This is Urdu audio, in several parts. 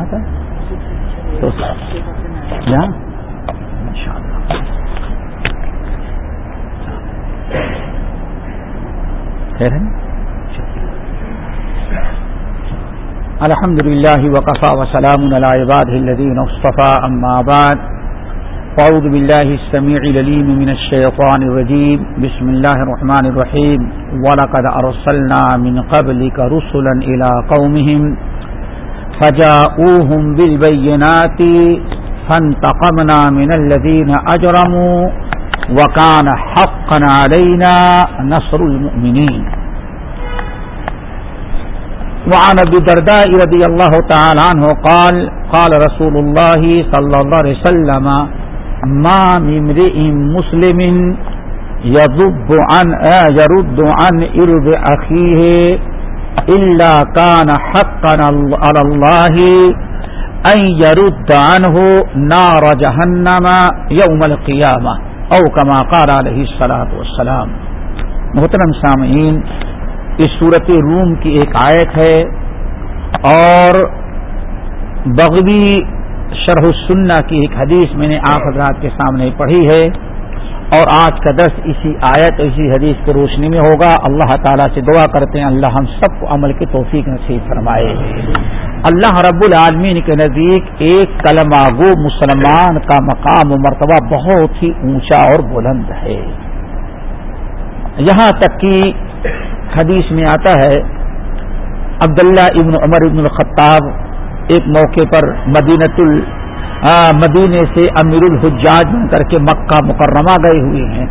کبھی تھا؟ تو خیر ہے؟ الحمد لله وقفا وسلام على عباده الذين اصطفى أما بعد فأعوذ بالله السميع لليم من الشيطان الرجيم بسم الله الرحمن الرحيم ولقد أرسلنا من قبلك رسلا إلى قومهم فجاءوهم بالبينات فانتقمنا من الذين أجرموا وكان حقا علينا نصر المؤمنين. وعن ابي الدرداء رضي الله تعالى عنه قال قال رسول الله صلى الله عليه وسلم، ما من امرئ مسلم يذب عن، يرد عن ارض اخيه الا كان حقا على الله ان يرد عنه نار جهنم يوم القيامه او كما قال عليه الصلاه والسلام. محترم سامعین، اس صورت روم کی ایک آیت ہے اور بغوی شرح السنہ کی ایک حدیث میں نے آپ حضرات کے سامنے پڑھی ہے۔ اور آج کا دس اسی آیت اسی حدیث کی روشنی میں ہوگا۔ اللہ تعالیٰ سے دعا کرتے ہیں۔ اللہ ہم سب کو عمل کی توفیق نصیب فرمائے۔ اللہ رب العالمین کے نزدیک ایک کلمہ گو مسلمان کا مقام و مرتبہ بہت ہی اونچا اور بلند ہے۔ یہاں تک کہ حدیث میں آتا ہے، عبداللہ ابن عمر ابن الخطاب ایک موقع پر مدینت ال مدینے سے امیر الحجاج بن کر کے مکہ مکرمہ گئے ہوئے ہیں۔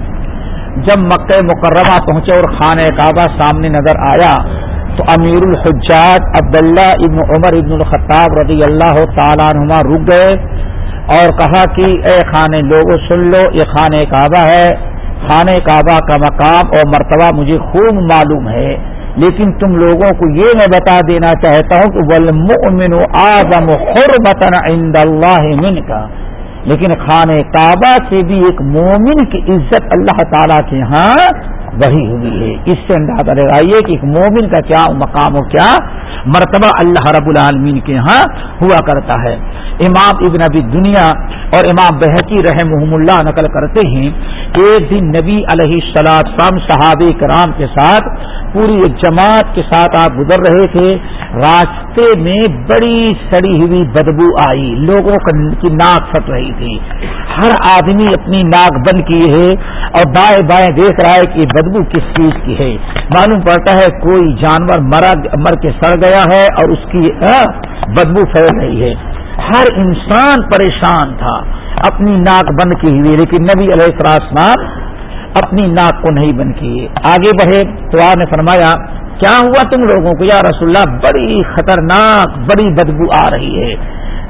جب مکہ مکرمہ پہنچے اور خانہ کعبہ سامنے نظر آیا، تو امیر الحجاج عبداللہ ابن عمر ابن الخطاب رضی اللہ تعالیٰ نما رک گئے اور کہا کہ، اے خانے لوگوں سن لو، یہ خانہ کعبہ ہے۔ خانہ کعبہ کا مقام اور مرتبہ مجھے خوب معلوم ہے۔ لیکن تم لوگوں کو یہ میں بتا دینا چاہتا ہوں کہ ولمن آزم حرمتن عند اللہ من کا لیکن خانہ کعبہ سے بھی ایک مومن کی عزت اللہ تعالی کے ہاں وہی ہوئی ہے۔ اس سے اندازہ لگائیے کہ ایک مومن کا کیا مقام ہو کیا مرتبہ اللہ رب العالمین کے ہاں ہوا کرتا ہے۔ امام ابن ابی دنیا اور امام بحقی رحم اللہ نقل کرتے ہیں، ایک دن نبی علیہ السلام سام صحاب کرام کے ساتھ پوری ایک جماعت کے ساتھ آپ گزر رہے تھے، راستے میں بڑی سڑی ہوئی بدبو آئی، لوگوں کی ناک پھٹ رہی تھی۔ ہر آدمی اپنی ناک بند کیے ہے اور بائیں بائیں دیکھ رہا ہے کہ بدبو کس چیز کی ہے۔ معلوم پڑتا ہے کوئی جانور مر کے سڑ گیا ہے اور اس کی بدبو پھیل رہی ہے۔ ہر انسان پریشان تھا، اپنی ناک بند کی ہوئی، لیکن نبی علیہ السلام اپنی ناک کو نہیں بند کیے۔ آگے بڑھے تو آپ نے فرمایا، کیا ہوا تم لوگوں کو؟ یا رسول اللہ، بڑی خطرناک، بڑی بدبو آ رہی ہے۔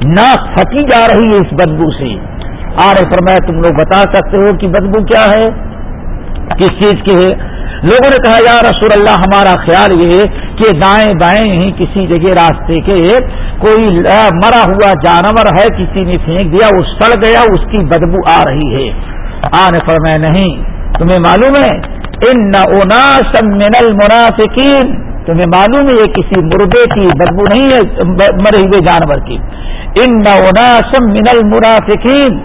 ناک پھٹی جا رہی ہے اس بدبو سے۔ آر فرمایا، تم لوگ بتا سکتے ہو کہ بدبو کیا ہے؟ کس چیز کی ہے؟ لوگوں نے کہا، یا رسول اللہ، ہمارا خیال یہ کہ دائیں بائیں ہی کسی جگہ راستے کے کوئی مرا ہوا جانور ہے، کسی نے پھینک دیا، وہ سڑ گیا، اس کی بدبو آ رہی ہے۔ آنے پر میں نہیں۔ تمہیں معلوم ہے؟ ان نہ من المنافقین تمہیں معلوم ہے، یہ کسی مردے کی بدبو نہیں ہے، مرے ہوئے جانور کی۔ ان نہ من المنافقین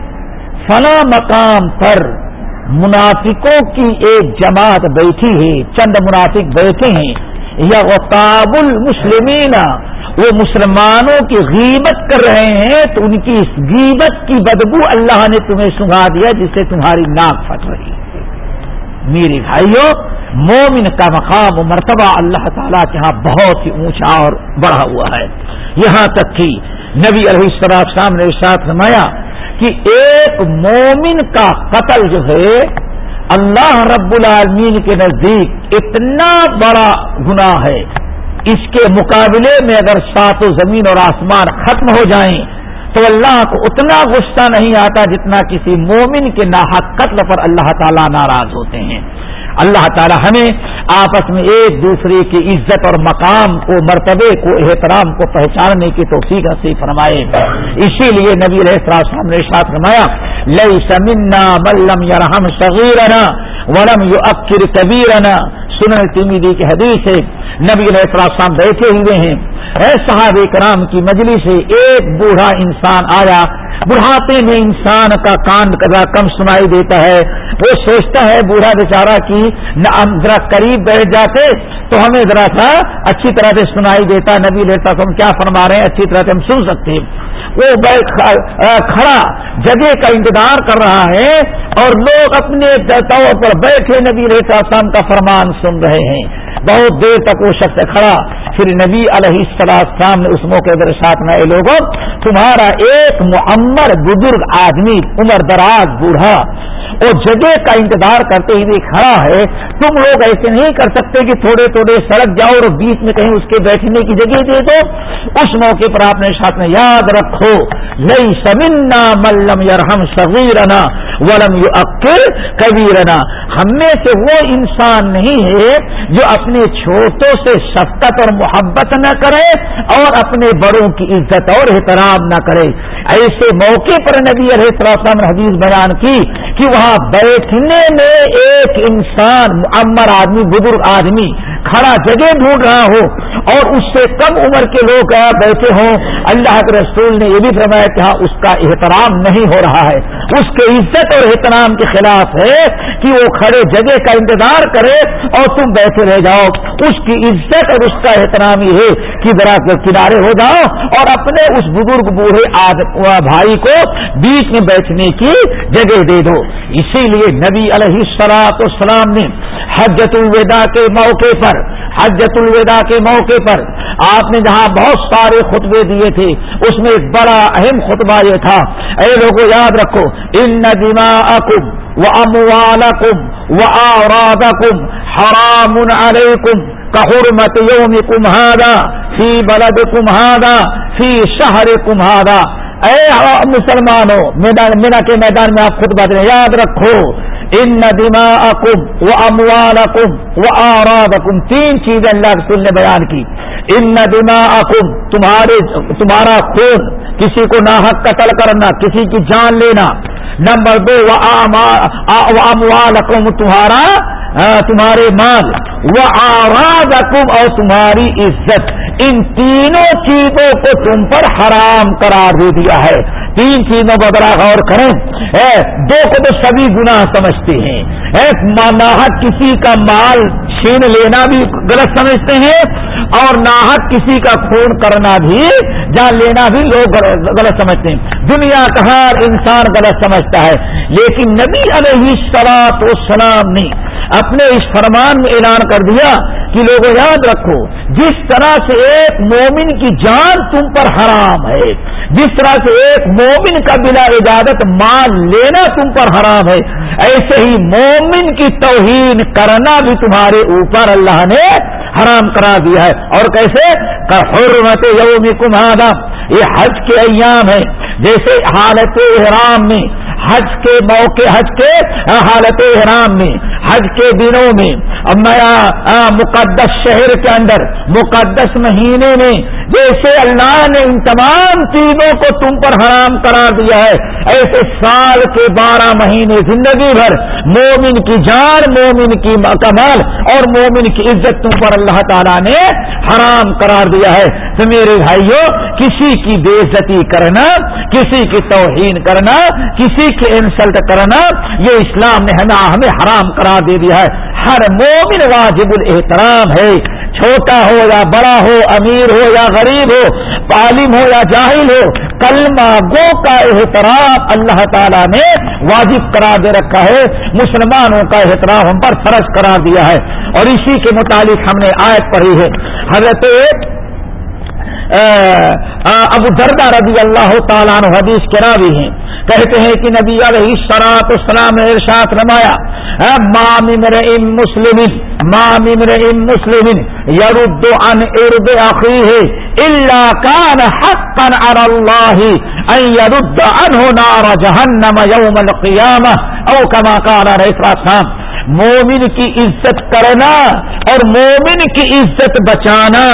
فلاں مقام پر منافقوں کی ایک جماعت بیٹھی ہے، چند منافق بیٹھے ہیں۔ یا غطاب المسلمین وہ مسلمانوں کی غیبت کر رہے ہیں، تو ان کی اس غیبت کی بدبو اللہ نے تمہیں سنگا دیا، جس سے تمہاری ناک پھٹ رہی ہے۔ میری بھائیوں مومن کا مقام و مرتبہ اللہ تعالیٰ کے ہاں بہت ہی اونچا اور بڑھا ہوا ہے۔ یہاں تک کہ نبی علیہ السلام نے ساتھ نمایا کہ ایک مومن کا قتل جو ہے، اللہ رب العالمین کے نزدیک اتنا بڑا گناہ ہے۔ اس کے مقابلے میں اگر سات و زمین اور آسمان ختم ہو جائیں تو اللہ کو اتنا غصہ نہیں آتا جتنا کسی مومن کے ناحق قتل پر اللہ تعالیٰ ناراض ہوتے ہیں۔ اللہ تعالی ہمیں آپس میں ایک دوسرے کی عزت اور مقام کو، مرتبے کو، احترام کو پہچاننے کی توفیق سے فرمائے۔ اسی لیے نبی السلام نے ساتھ فرمایا لئی سمنا ملم یرحم صغیرنا ولم یو اکر کبیرنا سنن تیمیدی کی حدیث ہے نبی علیہ السلام بیٹھے ہوئے ہیں۔ اے صحاب کرام کی مجلس سے ایک بوڑھا انسان آیا۔ بڑھاپے میں انسان کا کان کرا کم سنائی دیتا ہے۔ وہ سوچتا ہے بوڑھا بیچارہ کی ذرا قریب بیٹھ جاتے تو ہمیں ذرا سا اچھی طرح سے سنائی دیتا۔ نبی لیتا تو ہم کیا فرما رہے ہیں؟ اچھی طرح سے ہم سن سکتے۔ ہیں وہ کھڑا جگہ کا انتظار کر رہا ہے اور لوگ اپنے طور پر بیٹھے نبی لیتا کا فرمان سن رہے ہیں۔ بہت دیر تک وہ شخص کھڑا۔ پھر نبی علیہ السلام نے اس موقع پر ساتھ میں لوگوں، تمہارا ایک معمر بزرگ آدمی، عمر دراز، بوڑھا اور جگہ کا انتظار کرتے ہوئے کھڑا ہے، تم لوگ ایسے نہیں کر سکتے کہ تھوڑے تھوڑے سڑک جاؤ اور بیچ میں کہیں اس کے بیٹھنے کی جگہ دے دو۔ اس موقع پر آپ نے ساتھ میں یاد رکھو لئی سمنا ملم یرحم صغیرنا ولم یو اکر کبیرنا۔ ہم میں سے وہ انسان نہیں ہے جو اپنے چھوٹوں سے شفقت اور محبت نہ کرے اور اپنے بڑوں کی عزت اور احترام نہ کرے۔ ایسے موقع پر نبی علیہ السلام نے حدیث بیان کی کہ وہاں بیٹھنے میں ایک انسان معمر آدمی بزرگ آدمی کھڑا جگہ ڈھونڈ رہا ہو اور اس سے کم عمر کے لوگ بیٹھے ہوں۔ اللہ کے رسول نے یہ بھی فرمایا کہ ہاں اس کا احترام نہیں ہو رہا ہے۔ اس کے عزت اور احترام کے خلاف ہے کہ وہ کھڑے جگہ کا انتظار کرے اور تم بیٹھے رہ جاؤ۔ اس کی عزت اور اس کا احترام یہ ہے کہ ذرا کنارے ہو جاؤ اور اپنے اس بزرگ بوڑھے بھائی کو بیچ میں بیٹھنے کی جگہ دے دو۔ اسی لیے نبی علیہ سلاط السلام نے حجت الوداع کے موقع پر حجت الوداع کے موقع پر آپ نے جہاں بہت سارے خطبے دیے تھے، اس میں ایک بڑا اہم خطبہ یہ تھا۔ اے لوگوں، یاد رکھو، ان ندیما اکم و اموال کم و آراد کم حرام علیکم کہرمت یوم کمہادا فی بلد کمہادا فی شہر کمہادا اے مسلمانوں مینا کے میدان میں آپ خود بات یاد رکھو ان ندیما اکم و اموال اکم و آراد تین چیزیں اللہ رسول نے بیان کی۔ ان ندیما اکم تمہارے، تمہارا خون، کسی کو ناحق قتل کرنا، کسی کی جان لینا۔ نمبر دو اموال اکم تمہارا تمہارے مال۔ وہ آراز اور تمہاری عزت۔ ان تینوں چیزوں کو تم پر حرام قرار دے دیا ہے۔ تین چیزوں کو ذرا غور کریں۔ دو کو تو سبھی گناہ سمجھتے ہیں۔ ناحک کسی کا مال چھین لینا بھی غلط سمجھتے ہیں اور ناحک کسی کا خون کرنا بھی، جان لینا بھی لوگ غلط سمجھتے ہیں۔ دنیا کا ہر انسان غلط سمجھتا ہے۔ لیکن نبی علیہ سلاط و سلام نے اپنے اس فرمان میں اعلان کر دیا کہ لوگوں یاد رکھو، جس طرح سے ایک مومن کی جان تم پر حرام ہے، جس طرح سے ایک مومن کا بلا اجازت مال لینا تم پر حرام ہے، ایسے ہی مومن کی توہین کرنا بھی تمہارے اوپر اللہ نے حرام کرا دیا ہے۔ اور کیسے؟ حرمت یوم کمہادا یہ حج کے ایام ہے جیسے حالت احرام میں، حج کے موقع، حج کے حالت احرام میں، حج کے دنوں میں مقدس شہر کے اندر، مقدس مہینے میں جیسے اللہ نے ان تمام چیزوں کو تم پر حرام قرار دیا ہے، ایسے سال کے بارہ مہینے زندگی بھر مومن کی جان، مومن کی کمال اور مومن کی عزت تم پر اللہ تعالیٰ نے حرام قرار دیا ہے۔ تو میرے بھائیوں کسی کی بے عزتی کرنا، کسی کی توہین کرنا، کسی کی انسلٹ کرنا، یہ اسلام نے ہمیں حرام قرار دے دیا ہے۔ ہر مومن واجب الاحترام ہے۔ چھوٹا ہو یا بڑا ہو، امیر ہو یا غریب ہو، عالم ہو یا جاہل ہو، کلمہ گو کا احترام اللہ تعالیٰ نے واجب قرار دے رکھا ہے۔ مسلمانوں کا احترام ہم پر فرض قرار دیا ہے۔ اور اسی کے متعلق ہم نے آیت پڑھی ہے۔ حضرت ابو دردہ رضی اللہ تعالیٰ عنہ حدیث کے راوی ہیں۔ کہتے ہیں کہ نبی علیہ سرات اسلام نے ارشاد رمایا مام ام مسلم مام ام مسلم یرد ان ارد عقی ہے اللہ کان حقا علی اللہ ان یرد عنہ نار جہنم یوم القیامہ، او کما قال علیہ السلام مومن کی عزت کرنا اور مومن کی عزت بچانا،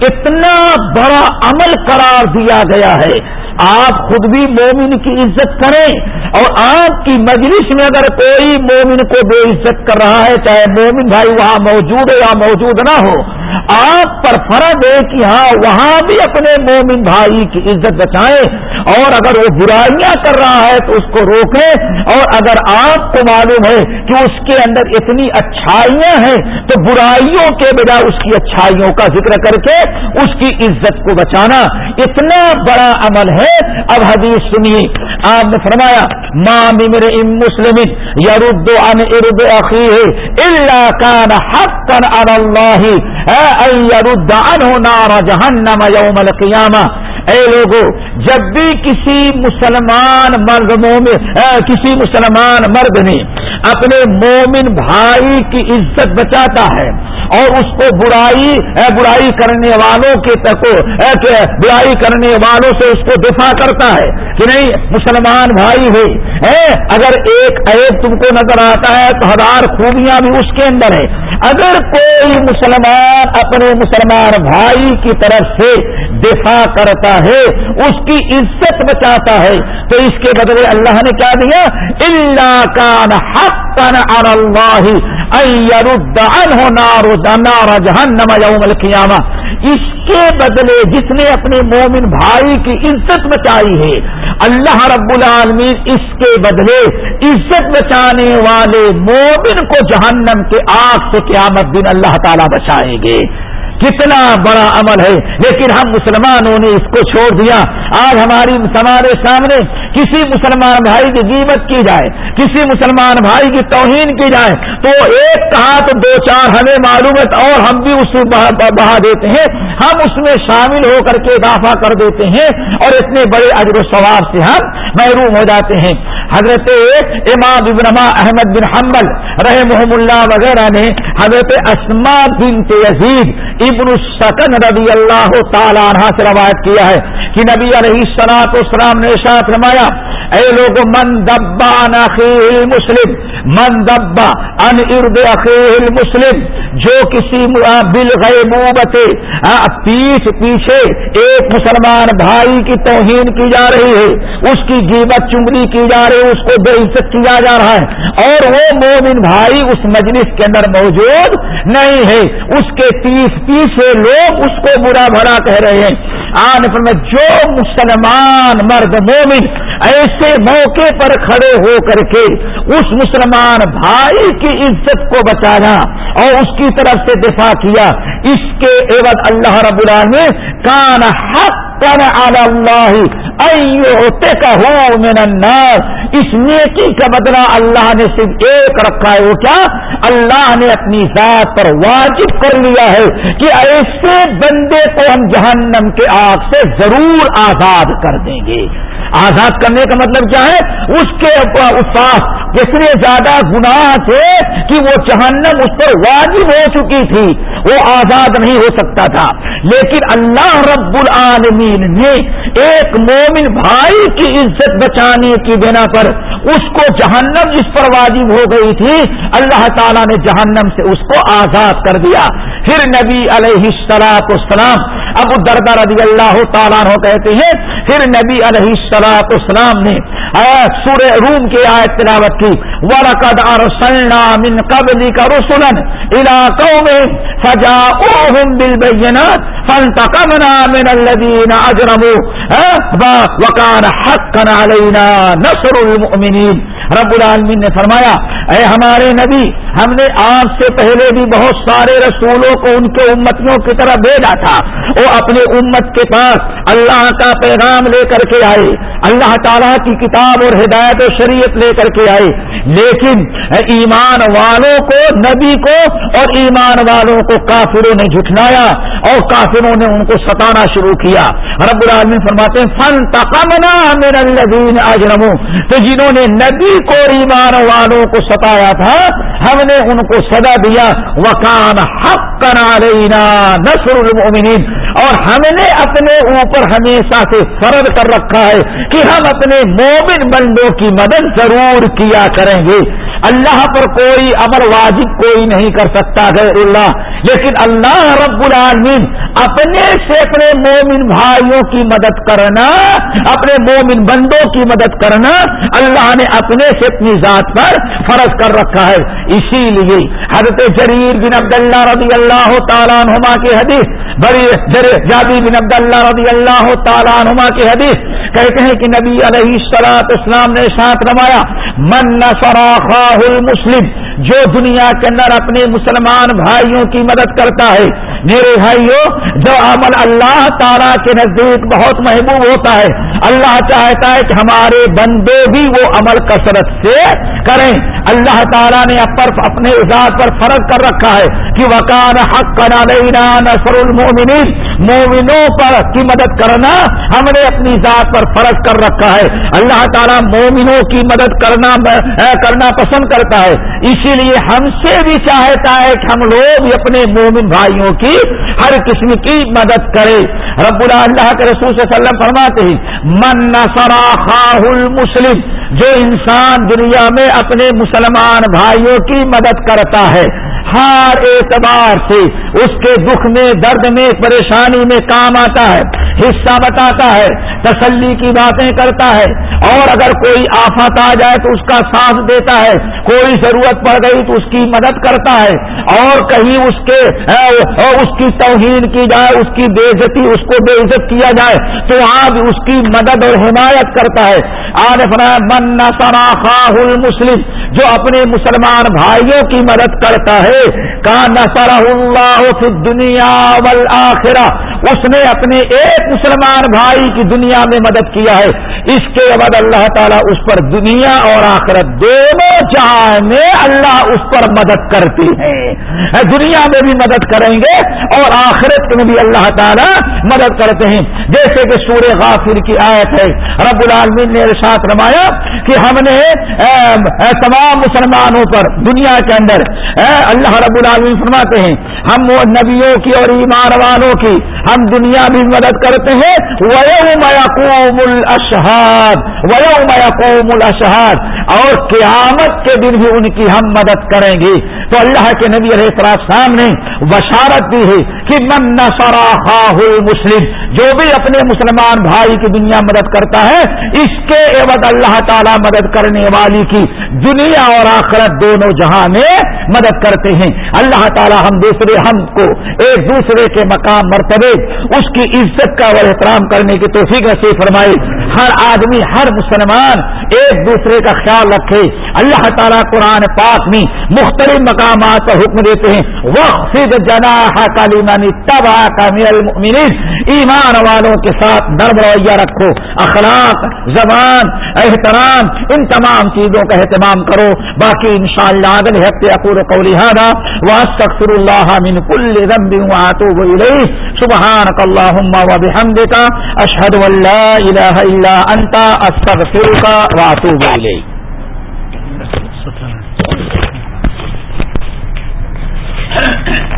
اتنا بڑا عمل قرار دیا گیا ہے۔ آپ خود بھی مومن کی عزت کریں اور آپ کی مجلس میں اگر کوئی مومن کو بے عزت کر رہا ہے، چاہے مومن بھائی وہاں موجود ہو یا موجود نہ ہو آپ پر فرض ہے کہ ہاں وہاں بھی اپنے مومن بھائی کی عزت بچائیں اور اگر وہ برائیاں کر رہا ہے تو اس کو روکیں اور اگر آپ کو معلوم ہے کہ اس کے اندر اتنی اچھائیاں ہیں تو برائیوں کے بجائے اس کی اچھائیوں کا ذکر کر کے اس کی عزت کو بچانا اتنا بڑا عمل ہے۔ اب حدیث سنیے، آپ نے فرمایا مام ام مسلم یرد ان ارد عقی اللہ کان حق اللہ یرد جہنم یوم القیامہ اے لوگوں جب بھی کسی مسلمان مرد مومن کسی مسلمان مرد نے اپنے مومن بھائی کی عزت بچاتا ہے اور اس کو برائی برائی کرنے والوں کے تک برائی کرنے والوں سے اس کو دفاع کرتا ہے کہ نہیں، مسلمان بھائی ہے اگر ایک عیب تم کو نظر آتا ہے تو ہزار خوبیاں بھی اس کے اندر ہے اگر کوئی مسلمان اپنے مسلمان بھائی کی طرف سے دفاع کرتا ہے، اس کی عزت بچاتا ہے، تو اس کے بدلے اللہ نے کیا دیا؟ اللہ کان حق اللہ نار جہنم یوم القیامہ اس کے بدلے جس نے اپنے مومن بھائی کی عزت بچائی ہے، اللہ رب العالمین اس کے بدلے عزت بچانے والے مومن کو جہنم کے آگ سے قیامت دن اللہ تعالیٰ بچائیں گے۔ کتنا بڑا عمل ہے۔ لیکن ہم مسلمانوں نے اس کو چھوڑ دیا۔ آج ہماری ہمارے سامنے کسی مسلمان بھائی کی قیمت کی جائے، کسی مسلمان بھائی کی توہین کی جائے، تو ایک کہا تو دو چار ہمیں معلوم ہے اور ہم بھی اس بہا دیتے ہیں۔ ہم اس میں شامل ہو کر کے اضافہ کر دیتے ہیں اور اتنے بڑے اجر و ثواب سے ہم محروم ہو جاتے ہیں۔ حضرت امام ابن احمد بن حمل رحم اللہ وغیرہ نے حضرت اسما بن یزید ابن السکن رضی اللہ تعالی عنہ سے روایت کیا ہے کہ نبی علیہ سلاط اسلام نے ساتھ رمایا اے لوگ من دبا نخیل مسلم من دبا ان ارد اخیل مسلم جو کسی بل گئے پیچھ پیچھے ایک مسلمان بھائی کی توہین کی جا رہی ہے، اس کی جیبت چنگلی کی جا رہی ہے، اس کو بے عزت کیا جا رہا ہے، اور وہ مومن بھائی اس مجلس کے اندر موجود نہیں ہے۔ اس کے تیس پیچھے لوگ اس کو برا بھرا کہہ رہے ہیں۔ آنے پر میں جو مسلمان مرد مومن ایسے موقع پر کھڑے ہو کر کے، اس مسلمان بھائی کی عزت کو بچانا اور اس کی طرف سے دفاع کیا، اس کے عوض اللہ رب العالمین کان حق اللہ ہوتے کا ہو النار۔ اس نیکی کا بدلہ اللہ نے صرف ایک رکھا ہے، وہ کیا؟ اللہ نے اپنی ذات پر واجب کر لیا ہے کہ ایسے بندے کو ہم جہنم کے آگ سے ضرور آزاد کر دیں گے۔ آزاد کرنے کا مطلب کیا ہے؟ اس کے پاس اتنے زیادہ گناہ تھے کہ وہ جہنم اس پر واجب ہو چکی تھی۔ وہ آزاد نہیں ہو سکتا تھا۔ لیکن اللہ رب العالمین نے ایک مومن بھائی کی عزت بچانے کی بنا پر اس کو جہنم جس پر واجب ہو گئی تھی۔ اللہ تعالیٰ نے جہنم سے اس کو آزاد کر دیا۔ پھر نبی علیہ السلاط اسلام ابو دردہ رضی اللہ تعالیٰ عنہ کہتے ہیں، پھر نبی علیہ السلاط اسلام نے سورہ روم کی آیت تلاوت کی ورقد ارسلنا من قبلك رسلا الى قوم فجاءوهم بالبينات فانتقمنا من الذين اجرموا وكان حقا علينا نصر المؤمنين رب العالمین نے فرمایا، اے ہمارے نبی، ہم نے آپ سے پہلے بھی بہت سارے رسولوں کو ان کے امتیوں کی طرح بھیجا تھا۔ وہ اپنے امت کے پاس اللہ کا پیغام لے کر کے آئے، اللہ تعالیٰ کی کتاب اور ہدایت و شریعت لے کر کے آئے۔ لیکن ایمان والوں کو، نبی کو اور ایمان والوں کو کافروں نے جھٹلایا۔ اور کافروں نے ان کو ستانا شروع کیا۔ رب العالمین فرماتے ہیں فن تقمنا میرا اجرموں تو جنہوں نے نبی کو ایمان والوں کو ستایا تھا، ہم نے ان کو سدا دیا۔ وکان حق کرا نسر المؤمنین اور ہم نے اپنے اوپر ہمیشہ سے فرض کر رکھا ہے کہ ہم اپنے مومن بندوں کی مدد ضرور کیا کریں گے۔ اللہ پر کوئی امر واجب کوئی نہیں کر سکتا غیر اللہ۔ لیکن اللہ رب العالمین اپنے سے اپنے مومن بھائیوں کی مدد کرنا، اپنے مومن بندوں کی مدد کرنا اللہ نے اپنے سے اپنی ذات پر فرض کر رکھا ہے۔ اسی لیے حضرت جریر بن عبد اللہ رضی اللہ تعالیٰ نما کی حدیث، بڑی جابی بن عبد اللہ رضی اللہ تعالیٰ نما کی حدیث کہتے ہیں کہ نبی علیہ السلاط اسلام نے ساتھ روایا من خواہ المسلم جو دنیا کے اندر اپنے مسلمان بھائیوں کی مدد کرتا ہے میرے بھائیوں جو عمل اللہ تعالیٰ کے نزدیک بہت محبوب ہوتا ہے، اللہ چاہتا ہے کہ ہمارے بندے بھی وہ عمل کثرت سے کریں۔ اللہ تعالیٰ نے اپنے ذات پر فرض کر رکھا ہے کہ وکان حق کرا نصر المومنین مومنوں پر کی مدد کرنا ہم نے اپنی ذات پر فرض کر رکھا ہے۔ اللہ تعالیٰ مومنوں کی مدد کرنا کرنا پسند کرتا ہے۔ اسی لیے ہم سے بھی چاہتا ہے کہ ہم لوگ اپنے مومن بھائیوں کی ہر قسم کی مدد کرے۔ رب اللہ کے رسول صلی اللہ علیہ وسلم فرماتے ہیں، من نصر خاہ المسلم جو انسان دنیا میں اپنے مسلمان بھائیوں کی مدد کرتا ہے، ہر اعتبار سے اس کے دکھ میں، درد میں، پریشانی میں کام آتا ہے، حصہ بتاتا ہے۔ تسلی کی باتیں کرتا ہے اور اگر کوئی آفت آ جائے تو اس کا ساتھ دیتا ہے کوئی ضرورت پڑ گئی تو اس کی مدد کرتا ہے اور کہیں اس کے اس کی توہین کی جائے، اس کی بے عزتی اس کو بے عزت کیا جائے تو آج اس کی مدد اور حمایت کرتا ہے۔ آج من نہ خواہ المسلم، جو اپنے مسلمان بھائیوں کی مدد کرتا ہے۔ کا نسر اللہ فی دنیا والآخرہ۔ اس نے اپنے ایک مسلمان بھائی کی دنیا دنیا میں مدد کیا ہے۔ اس کے بعد اللہ تعالیٰ اس پر دنیا اور آخرت دونوں جہاں میں اللہ اس پر مدد کرتے ہیں دنیا میں بھی مدد کریں گے اور آخرت میں بھی اللہ تعالیٰ مدد کرتے ہیں۔ جیسے کہ سورہ غافر کی آیت ہے۔ رب العالمین نے ساتھ رمایا کہ ہم نے تمام مسلمانوں پر دنیا کے اندر اللہ رب العالمین فرماتے ہیں، ہم وہ نبیوں کی اور ایمان والوں کی، ہم دنیا بھی مدد کرتے ہیں۔ ویوم یقوم الاشہاد ویوم یقوم الاشہاد اور قیامت کے دن بھی ان کی ہم مدد کریں گے۔ تو اللہ کے نبی علیہ السلام نے بشارت دی ہے کہ من نصرا خواہ مسلم جو بھی اپنے مسلمان بھائی کی دنیا مدد کرتا ہے، اس کے عوض اللہ تعالی مدد کرنے والی کی دنیا اور آخرت دونوں جہاں میں مدد کرتے ہیں۔ اللہ تعالی ہم دوسرے ہم کو ایک دوسرے کے مقام مرتبے، اس کی عزت کا اور احترام کرنے کی توفیق نصیب فرمائے ہر آدمی، ہر مسلمان ایک دوسرے کا خیال رکھے۔ اللہ تعالیٰ قرآن پاک میں مختلف مقامات کا حکم دیتے ہیں۔ وقف جنا کالیمانی تب کا ایمان والوں کے ساتھ نرم رویہ رکھو۔ اخلاق، زبان، احترام، ان تمام چیزوں کا اہتمام کرو۔ باقی ان شاء اللہ اگلے ہفتے اپور کو لہٰذا واسطر اللہ من کل ذنب واتوب الیہ۔ سبحانک و بحمدک۔ ان لا الہ الا انتا استغفرک واتوب الیہ Thank you.